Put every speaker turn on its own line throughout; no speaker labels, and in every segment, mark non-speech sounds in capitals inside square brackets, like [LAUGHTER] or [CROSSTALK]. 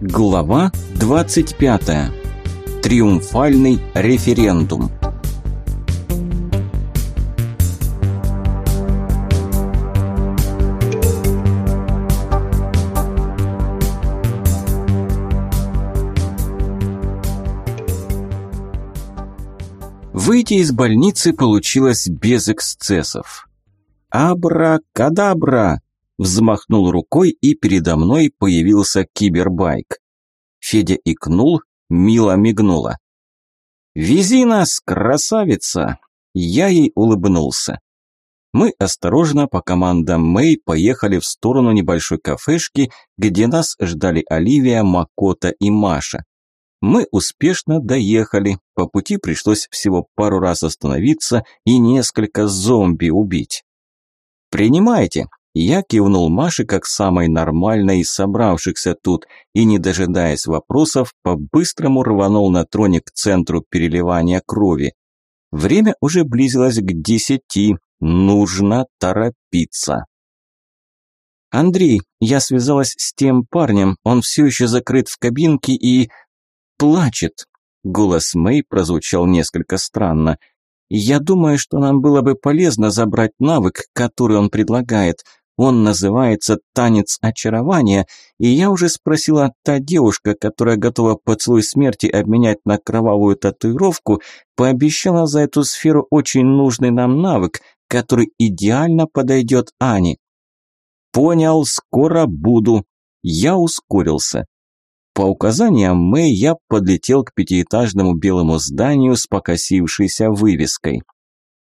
Глава 25. Триумфальный референдум. Выйти из больницы получилось без эксцессов. Абра-кадабра! Взмахнул рукой, и передо мной появился кибербайк. Федя икнул, мило мигнула. «Вези нас, красавица!» Я ей улыбнулся. Мы осторожно по командам Мэй поехали в сторону небольшой кафешки, где нас ждали Оливия, Макота и Маша. Мы успешно доехали, по пути пришлось всего пару раз остановиться и несколько зомби убить. «Принимайте», я кивнул Маше как самой нормальной из собравшихся тут и, не дожидаясь вопросов, по-быстрому рванул на троне к центру переливания крови. Время уже близилось к десяти, нужно торопиться. «Андрей, я связалась с тем парнем, он все еще закрыт в кабинке и... плачет». Голос Мэй прозвучал несколько странно. «Я думаю, что нам было бы полезно забрать навык, который он предлагает. Он называется «Танец очарования», и я уже спросила, та девушка, которая готова поцелуй смерти обменять на кровавую татуировку, пообещала за эту сферу очень нужный нам навык, который идеально подойдет Ане. Понял, скоро буду. Я ускорился. По указаниям Мэй я подлетел к пятиэтажному белому зданию с покосившейся вывеской.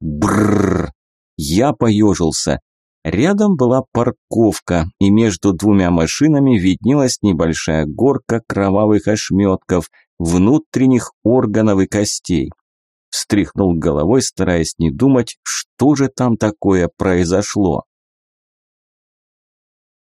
Бррр! Я поежился. Рядом была парковка, и между двумя машинами виднелась небольшая горка кровавых ошметков, внутренних органов и костей. Встряхнул головой, стараясь не думать, что же там такое произошло.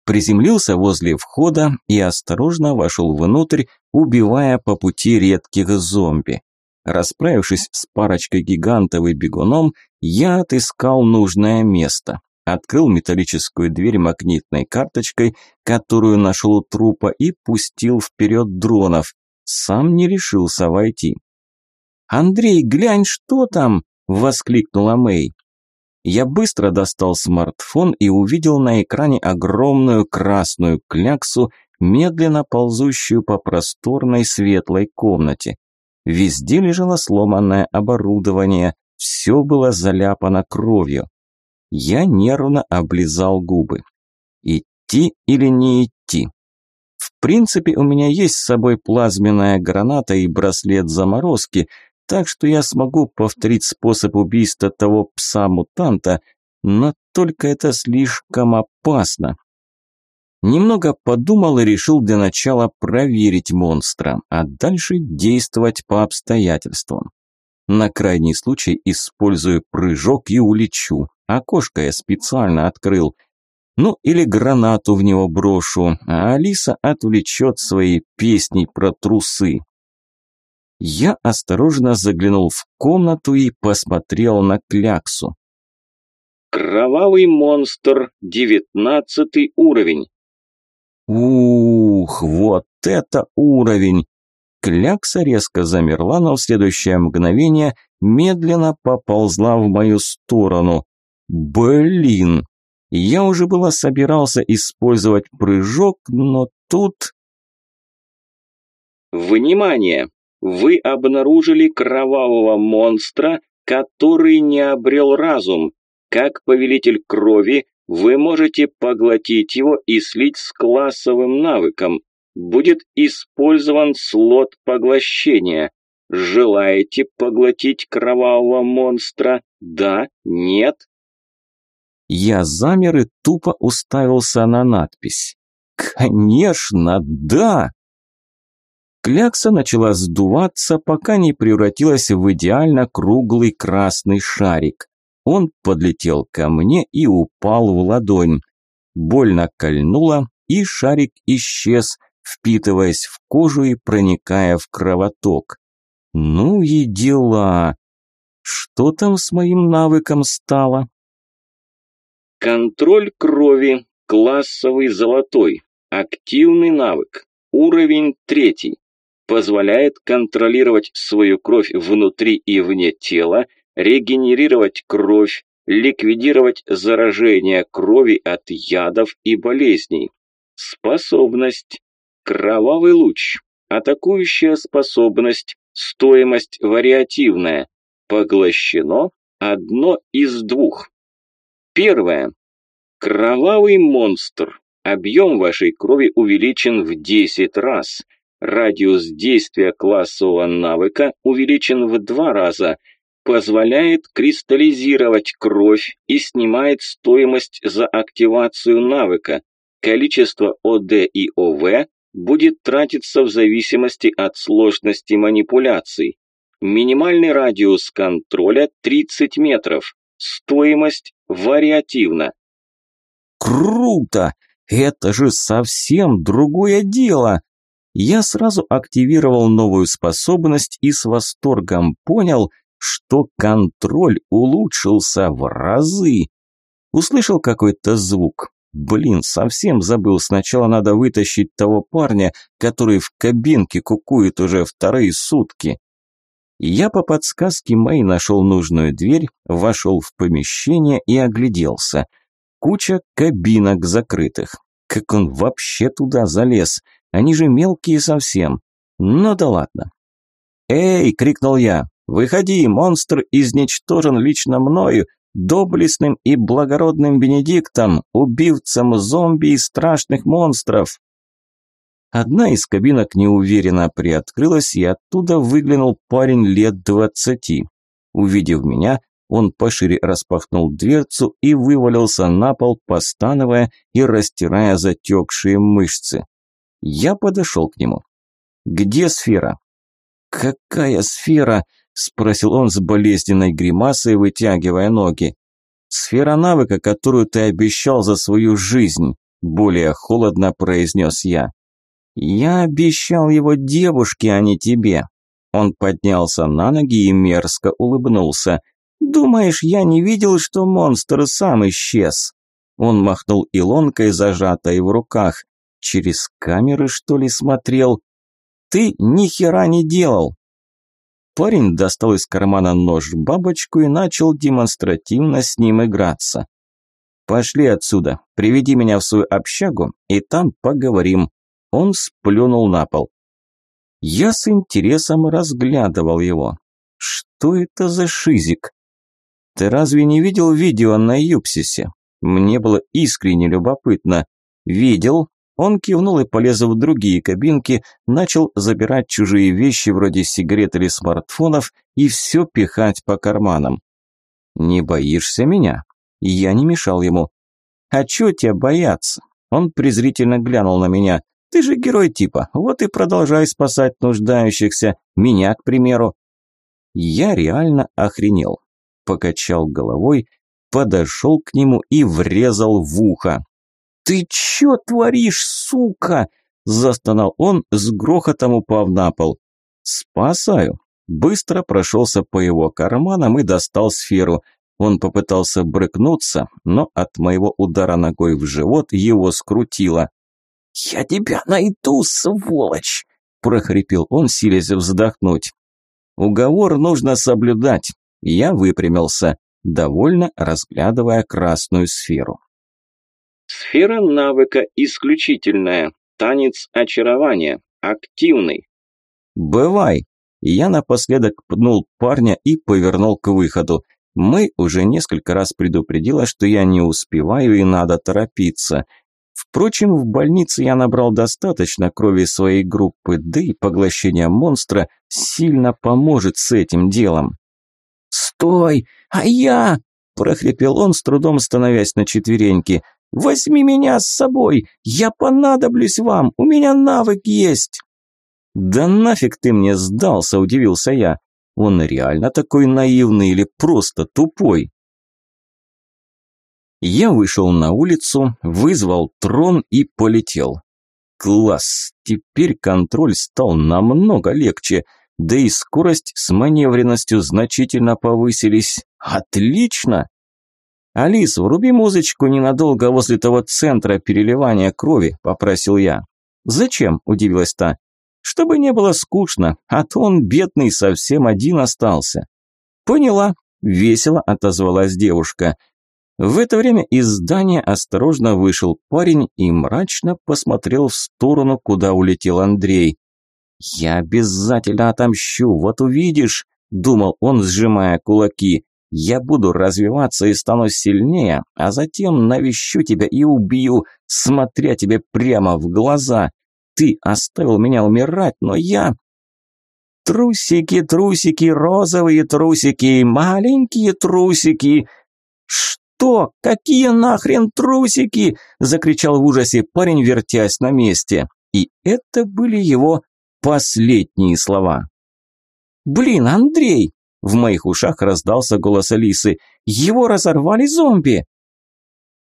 Приземлился возле входа и осторожно вошел внутрь, убивая по пути редких зомби. Расправившись с парочкой гигантов и бегуном, я отыскал нужное место открыл металлическую дверь магнитной карточкой, которую нашел у трупа, и пустил вперед дронов. Сам не решился войти. «Андрей, глянь, что там!» – воскликнула Мэй. Я быстро достал смартфон и увидел на экране огромную красную кляксу, медленно ползущую по просторной светлой комнате. Везде лежало сломанное оборудование, все было заляпано кровью. Я нервно облизал губы. Идти или не идти? В принципе, у меня есть с собой плазменная граната и браслет заморозки, так что я смогу повторить способ убийства того пса-мутанта, но только это слишком опасно. Немного подумал и решил для начала проверить монстра, а дальше действовать по обстоятельствам. На крайний случай использую прыжок и улечу. Окошко я специально открыл. Ну, или гранату в него брошу, а Алиса отвлечет своей песней про трусы. Я осторожно заглянул в комнату и посмотрел на кляксу.
Кровавый монстр, девятнадцатый уровень.
Ух, вот это уровень! Клякса резко замерла, но в следующее мгновение медленно поползла в мою сторону. Блин! Я уже было собирался использовать прыжок, но тут...
Внимание! Вы обнаружили кровавого монстра, который не обрел разум. Как повелитель крови, вы можете поглотить его и слить с классовым навыком. Будет использован слот поглощения. Желаете поглотить кровавого монстра? Да? Нет?
Я замер и тупо уставился на надпись. «Конечно, да!» Клякса начала сдуваться, пока не превратилась в идеально круглый красный шарик. Он подлетел ко мне и упал в ладонь. Больно кольнуло, и шарик исчез, впитываясь в кожу и проникая в кровоток. Ну и дела. Что там с моим навыком стало?
Контроль крови. Классовый золотой. Активный навык. Уровень третий. Позволяет контролировать свою кровь внутри и вне тела, регенерировать кровь, ликвидировать заражение крови от ядов и болезней. Способность. Кровавый луч. Атакующая способность. Стоимость вариативная. Поглощено одно из двух. Первое. Кровавый монстр. Объем вашей крови увеличен в 10 раз. Радиус действия классового навыка увеличен в 2 раза. Позволяет кристаллизировать кровь и снимает стоимость за активацию навыка. Количество ОД и ОВ будет тратиться в зависимости от сложности манипуляций. Минимальный радиус контроля 30 метров. Стоимость вариативна.
Круто! Это же совсем другое дело! Я сразу активировал новую способность и с восторгом понял, что контроль улучшился в разы. Услышал какой-то звук. Блин, совсем забыл. Сначала надо вытащить того парня, который в кабинке кукует уже вторые сутки. Я по подсказке моей нашел нужную дверь, вошел в помещение и огляделся. Куча кабинок закрытых. Как он вообще туда залез? Они же мелкие совсем. Ну да ладно. «Эй!» – крикнул я. «Выходи, монстр изничтожен лично мною, доблестным и благородным Бенедиктом, убивцем зомби и страшных монстров!» Одна из кабинок неуверенно приоткрылась, и оттуда выглянул парень лет двадцати. Увидев меня, он пошире распахнул дверцу и вывалился на пол, постановая и растирая затекшие мышцы. Я подошел к нему. «Где сфера?» «Какая сфера?» – спросил он с болезненной гримасой, вытягивая ноги. «Сфера навыка, которую ты обещал за свою жизнь», – более холодно произнес я. «Я обещал его девушке, а не тебе». Он поднялся на ноги и мерзко улыбнулся. «Думаешь, я не видел, что монстр сам исчез?» Он махнул илонкой, зажатой в руках. «Через камеры, что ли, смотрел?» «Ты ни хера не делал!» Парень достал из кармана нож-бабочку и начал демонстративно с ним играться. «Пошли отсюда, приведи меня в свою общагу, и там поговорим». Он сплюнул на пол. Я с интересом разглядывал его. Что это за шизик? Ты разве не видел видео на Юпсисе? Мне было искренне любопытно. Видел. Он кивнул и полез в другие кабинки, начал забирать чужие вещи вроде сигарет или смартфонов и все пихать по карманам. «Не боишься меня?» Я не мешал ему. «А чё тебя бояться?» Он презрительно глянул на меня. «Ты же герой типа, вот и продолжай спасать нуждающихся, меня, к примеру». Я реально охренел покачал головой, подошел к нему и врезал в ухо. «Ты чё творишь, сука?» – застонал он, с грохотом упав на пол. «Спасаю». Быстро прошелся по его карманам и достал сферу. Он попытался брыкнуться, но от моего удара ногой в живот его скрутило. «Я тебя найду, сволочь!» – прохрипел он, силясь вздохнуть. «Уговор нужно соблюдать. Я выпрямился, довольно разглядывая красную сферу.
Сфера навыка исключительная. Танец очарования. Активный.
«Бывай!» Я напоследок пнул парня и повернул к выходу. Мы уже несколько раз предупредила, что я не успеваю и надо торопиться. Впрочем, в больнице я набрал достаточно крови своей группы, да и поглощение монстра сильно поможет с этим делом. «Стой! А я!» – прохрипел он, с трудом становясь на четвереньки. «Возьми меня с собой! Я понадоблюсь вам! У меня навык есть!» «Да нафиг ты мне сдался!» – удивился я. «Он реально такой наивный или просто тупой?» Я вышел на улицу, вызвал трон и полетел. Класс! Теперь контроль стал намного легче – да и скорость с маневренностью значительно повысились. Отлично! «Алис, вруби музычку ненадолго возле того центра переливания крови», – попросил я. «Зачем?» – удивилась та. «Чтобы не было скучно, а то он, бедный, совсем один остался». «Поняла», – весело отозвалась девушка. В это время из здания осторожно вышел парень и мрачно посмотрел в сторону, куда улетел Андрей. «Я обязательно отомщу, вот увидишь», – думал он, сжимая кулаки. «Я буду развиваться и стану сильнее, а затем навещу тебя и убью, смотря тебе прямо в глаза. Ты оставил меня умирать, но я...» «Трусики, трусики, розовые трусики, маленькие трусики!» «Что? Какие нахрен трусики?» – закричал в ужасе парень, вертясь на месте. И это были его последние слова. «Блин, Андрей!» – в моих ушах раздался голос Алисы. «Его разорвали зомби!»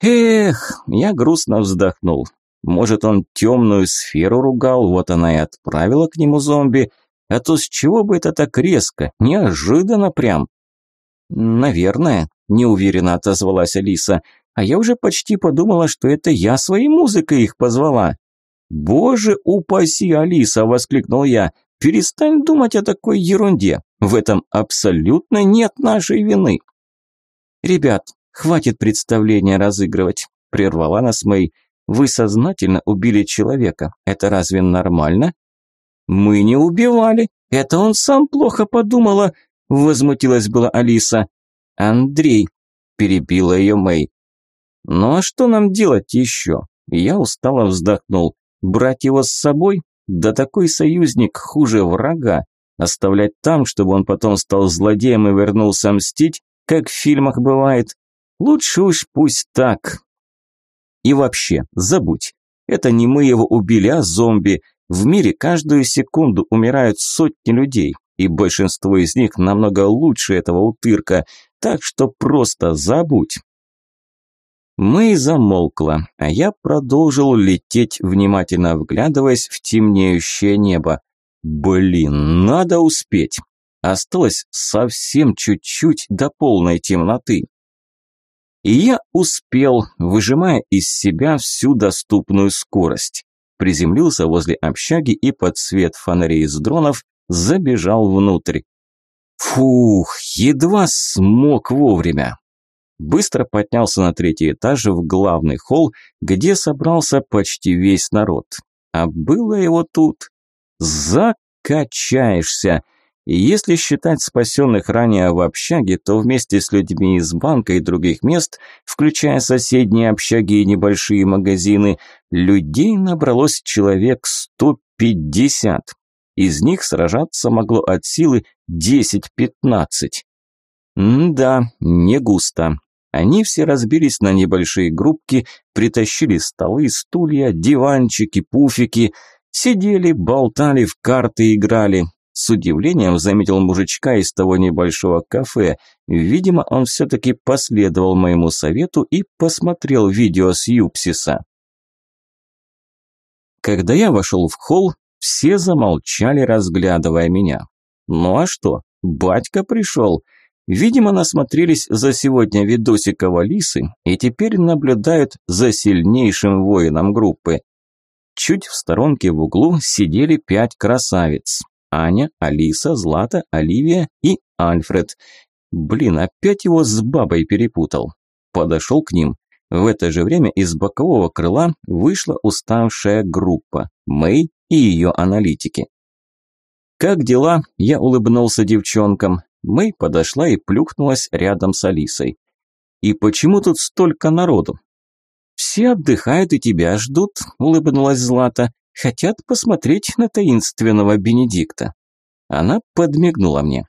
Эх, я грустно вздохнул. Может, он темную сферу ругал, вот она и отправила к нему зомби. А то с чего бы это так резко, неожиданно прям? Наверное, неуверенно отозвалась Алиса. А я уже почти подумала, что это я своей музыкой их позвала. «Боже упаси, Алиса!» – воскликнул я. «Перестань думать о такой ерунде. В этом абсолютно нет нашей вины». «Ребят, хватит представления разыгрывать», – прервала нас Мэй. «Вы сознательно убили человека. Это разве нормально?» «Мы не убивали. Это он сам плохо подумала», – возмутилась была Алиса. «Андрей», – перебила ее Мэй. «Ну а что нам делать еще?» Я устало вздохнул. «Брать его с собой? Да такой союзник хуже врага. Оставлять там, чтобы он потом стал злодеем и вернулся мстить, как в фильмах бывает. Лучше уж пусть так. И вообще, забудь. Это не мы его убили, а зомби. В мире каждую секунду умирают сотни людей, и большинство из них намного лучше этого утырка, так что просто забудь. Мэй замолкла, а я продолжил лететь, внимательно вглядываясь в темнеющее небо. Блин, надо успеть. Осталось совсем чуть-чуть до полной темноты. И я успел, выжимая из себя всю доступную скорость. Приземлился возле общаги и под свет фонарей из дронов забежал внутрь. Фух, едва смог вовремя. Быстро поднялся на третий этаж в главный холл, где собрался почти весь народ. А было его тут. Закачаешься. И если считать спасенных ранее в общаге, то вместе с людьми из банка и других мест, включая соседние общаги и небольшие магазины, людей набралось человек 150. Из них сражаться могло от силы 10-15. Да, не густо. Они все разбились на небольшие группки, притащили столы, стулья, диванчики, пуфики, сидели, болтали, в карты играли. С удивлением заметил мужичка из того небольшого кафе. Видимо, он все-таки последовал моему совету и посмотрел видео с Юпсиса. Когда я вошел в холл, все замолчали, разглядывая меня. Ну а что, батька пришел. Видимо, насмотрелись за сегодня видосиков Алисы и теперь наблюдают за сильнейшим воином группы. Чуть в сторонке в углу сидели пять красавиц. Аня, Алиса, Злата, Оливия и Альфред. Блин, опять его с бабой перепутал. Подошел к ним. В это же время из бокового крыла вышла уставшая группа. Мэй и ее аналитики. «Как дела?» – я улыбнулся девчонкам. Мэй подошла и плюхнулась рядом с Алисой. «И почему тут столько народу?» «Все отдыхают и тебя ждут», – улыбнулась Злата. «Хотят посмотреть на таинственного Бенедикта». Она подмигнула мне.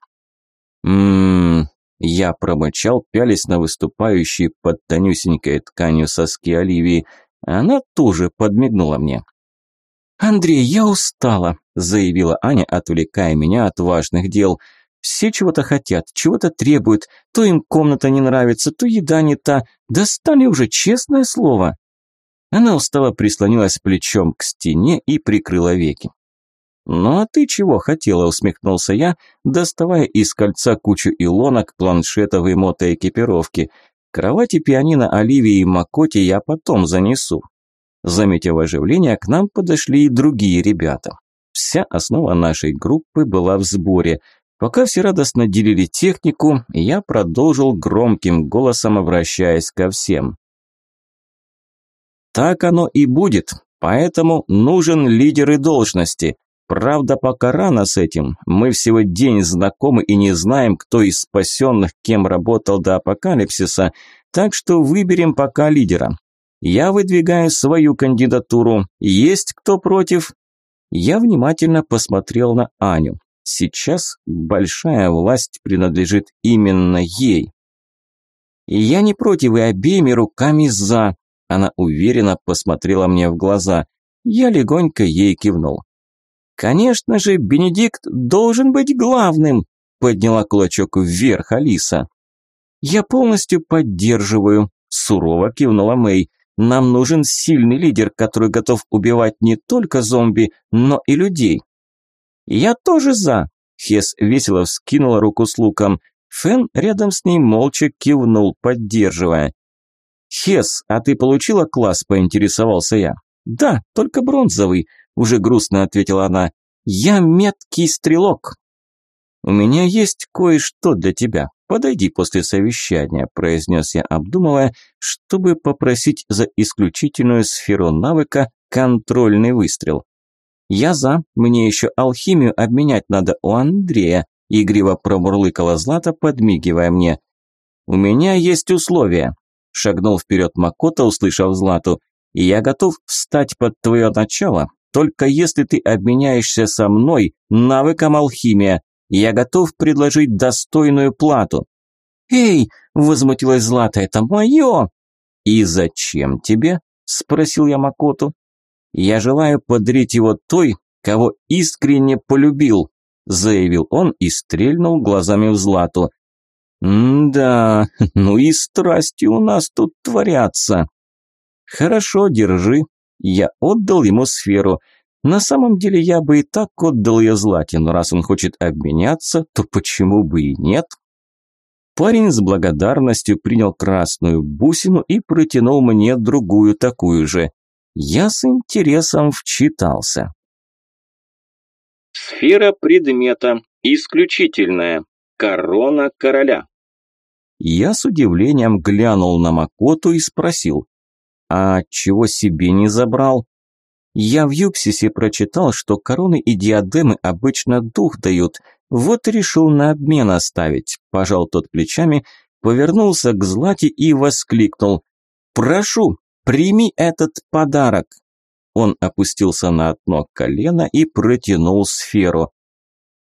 «Ммм...» Я промычал, пялись на выступающие под тонюсенькой тканью соски Оливии. Она тоже подмигнула мне. «Андрей, я устала», – заявила Аня, отвлекая меня от важных дел – все чего-то хотят, чего-то требуют, то им комната не нравится, то еда не та. Достали уже, честное слово. Она устало прислонилась плечом к стене и прикрыла веки. «Ну а ты чего хотела?» – усмехнулся я, доставая из кольца кучу илонок, планшетов и мотоэкипировки. «Кровати пианино Оливии и Макоти я потом занесу». Заметив оживление, к нам подошли и другие ребята. Вся основа нашей группы была в сборе. Пока все радостно делили технику, я продолжил громким голосом, обращаясь ко всем. Так оно и будет, поэтому нужен лидер и должности. Правда, пока рано с этим. Мы всего день знакомы и не знаем, кто из спасенных кем работал до апокалипсиса, так что выберем пока лидера. Я выдвигаю свою кандидатуру. Есть кто против? Я внимательно посмотрел на Аню. Сейчас большая власть принадлежит именно ей. Я не против и обеими руками за. Она уверенно посмотрела мне в глаза. Я легонько ей кивнул. «Конечно же, Бенедикт должен быть главным», – подняла кулачок вверх Алиса. «Я полностью поддерживаю», – сурово кивнула Мэй. «Нам нужен сильный лидер, который готов убивать не только зомби, но и людей». «Я тоже за», – Хес весело вскинула руку с луком. Фен рядом с ней молча кивнул, поддерживая. «Хес, а ты получила класс?» – поинтересовался я. «Да, только бронзовый», уже грустно ответила она. Я меткий стрелок. У меня есть кое-что для тебя. Подойди после совещания, произнес я, обдумывая, чтобы попросить за исключительную сферу навыка контрольный выстрел. Я за, мне еще алхимию обменять надо у Андрея, игриво промурлыкала Злата, подмигивая мне. У меня есть условия. Шагнул вперед Макота, услышав Злату. Я готов встать под твое начало, только если ты обменяешься со мной навыком алхимия, я готов предложить достойную плату». «Эй!» – возмутилась Злата, – «это мое!» «И зачем тебе?» – спросил я Макоту. «Я желаю подарить его той, кого искренне полюбил», – заявил он и стрельнул глазами в Злату. «Да, [LAUGHS] ну и страсти у нас тут творятся». «Хорошо, держи», я отдал ему сферу. На самом деле я бы и так отдал ее Злате, но раз он хочет обменяться, то почему бы и нет? Парень с благодарностью принял красную бусину и протянул мне другую такую же. Я с интересом вчитался.
Сфера предмета. Исключительная. Корона короля.
Я с удивлением глянул на Макоту и спросил. А чего себе не забрал? Я в Юпсисе прочитал, что короны и диадемы обычно дух дают. Вот решил на обмен оставить. Пожал тот плечами, повернулся к Злате и воскликнул. «Прошу, прими этот подарок!» Он опустился на одно колено и протянул сферу.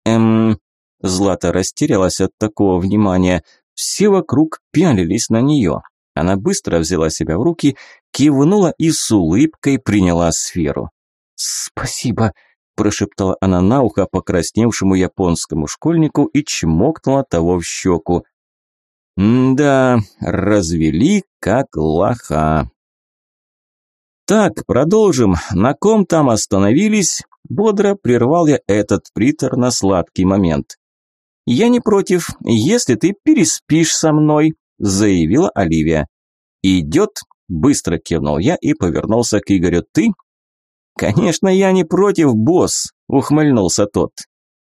«Эм...» Злата растерялась от такого внимания. Все вокруг пялились на нее. Она быстро взяла себя в руки, кивнула и с улыбкой приняла сферу. «Спасибо», – прошептала она на ухо покрасневшему японскому школьнику и чмокнула того в щеку. «Да, развели как лоха». «Так, продолжим. На ком там остановились?» Бодро прервал я этот приторно-сладкий момент. «Я не против, если ты переспишь со мной», заявила Оливия. «Идет?» – быстро кивнул я и повернулся к Игорю. «Ты?» «Конечно, я не против, босс», – ухмыльнулся тот.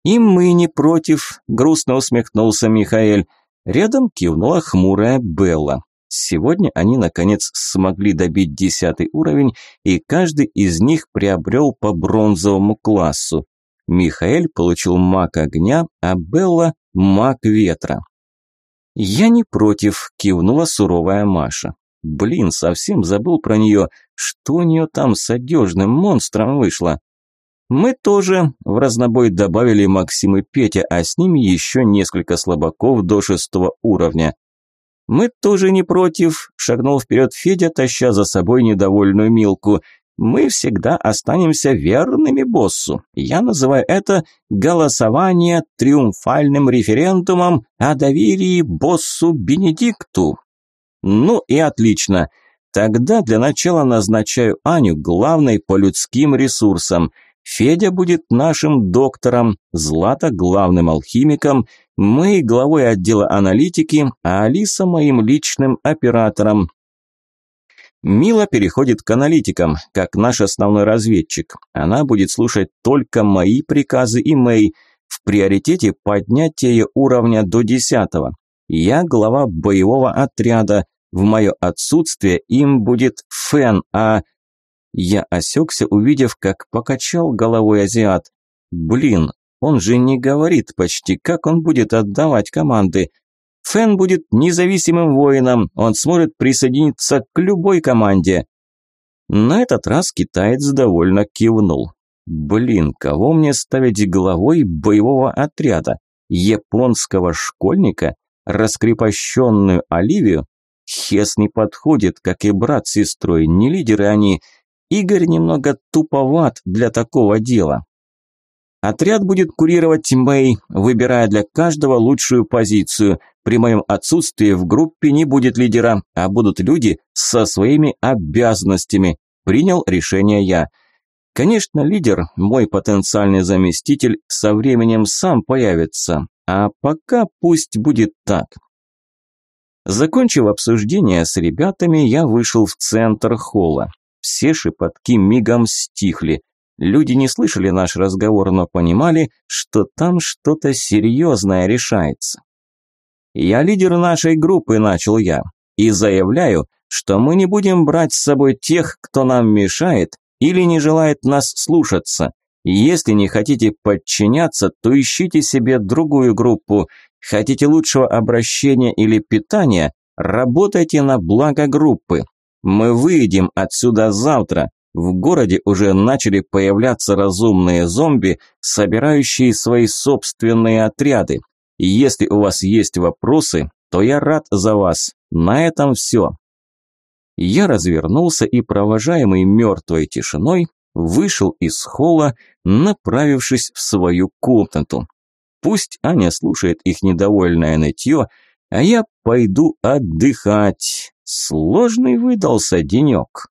«И мы не против», – грустно усмехнулся Михаэль. Рядом кивнула хмурая Белла. Сегодня они, наконец, смогли добить десятый уровень, и каждый из них приобрел по бронзовому классу. Михаэль получил маг огня, а Белла – маг ветра. «Я не против», – кивнула суровая Маша. «Блин, совсем забыл про нее. Что у нее там с одежным монстром вышло?» «Мы тоже», – в разнобой добавили Максим и Петя, а с ними еще несколько слабаков до шестого уровня. «Мы тоже не против», – шагнул вперед Федя, таща за собой недовольную Милку – мы всегда останемся верными боссу. Я называю это голосование триумфальным референдумом о доверии боссу Бенедикту. Ну и отлично. Тогда для начала назначаю Аню главной по людским ресурсам. Федя будет нашим доктором, Злата главным алхимиком, мы главой отдела аналитики, а Алиса моим личным оператором. Мила переходит к аналитикам, как наш основной разведчик. Она будет слушать только мои приказы и Мэй. В приоритете поднятие уровня до десятого. Я глава боевого отряда. В мое отсутствие им будет Фен, а... Я осекся, увидев, как покачал головой азиат. Блин, он же не говорит почти, как он будет отдавать команды. Фэн будет независимым воином, он сможет присоединиться к любой команде. На этот раз китаец довольно кивнул. Блин, кого мне ставить главой боевого отряда? Японского школьника? Раскрепощенную Оливию? Хес не подходит, как и брат с сестрой, не лидеры они. Игорь немного туповат для такого дела. Отряд будет курировать Мэй, выбирая для каждого лучшую позицию. При моем отсутствии в группе не будет лидера, а будут люди со своими обязанностями. Принял решение я. Конечно, лидер, мой потенциальный заместитель, со временем сам появится. А пока пусть будет так. Закончив обсуждение с ребятами, я вышел в центр холла. Все шепотки мигом стихли. Люди не слышали наш разговор, но понимали, что там что-то серьезное решается. «Я лидер нашей группы», – начал я, – «и заявляю, что мы не будем брать с собой тех, кто нам мешает или не желает нас слушаться. Если не хотите подчиняться, то ищите себе другую группу. Хотите лучшего обращения или питания, работайте на благо группы. Мы выйдем отсюда завтра, в городе уже начали появляться разумные зомби, собирающие свои собственные отряды. И если у вас есть вопросы, то я рад за вас. На этом все. Я развернулся и, провожаемый мертвой тишиной, вышел из холла, направившись в свою комнату. Пусть Аня слушает их недовольное нытье, а я пойду отдыхать. Сложный выдался денек.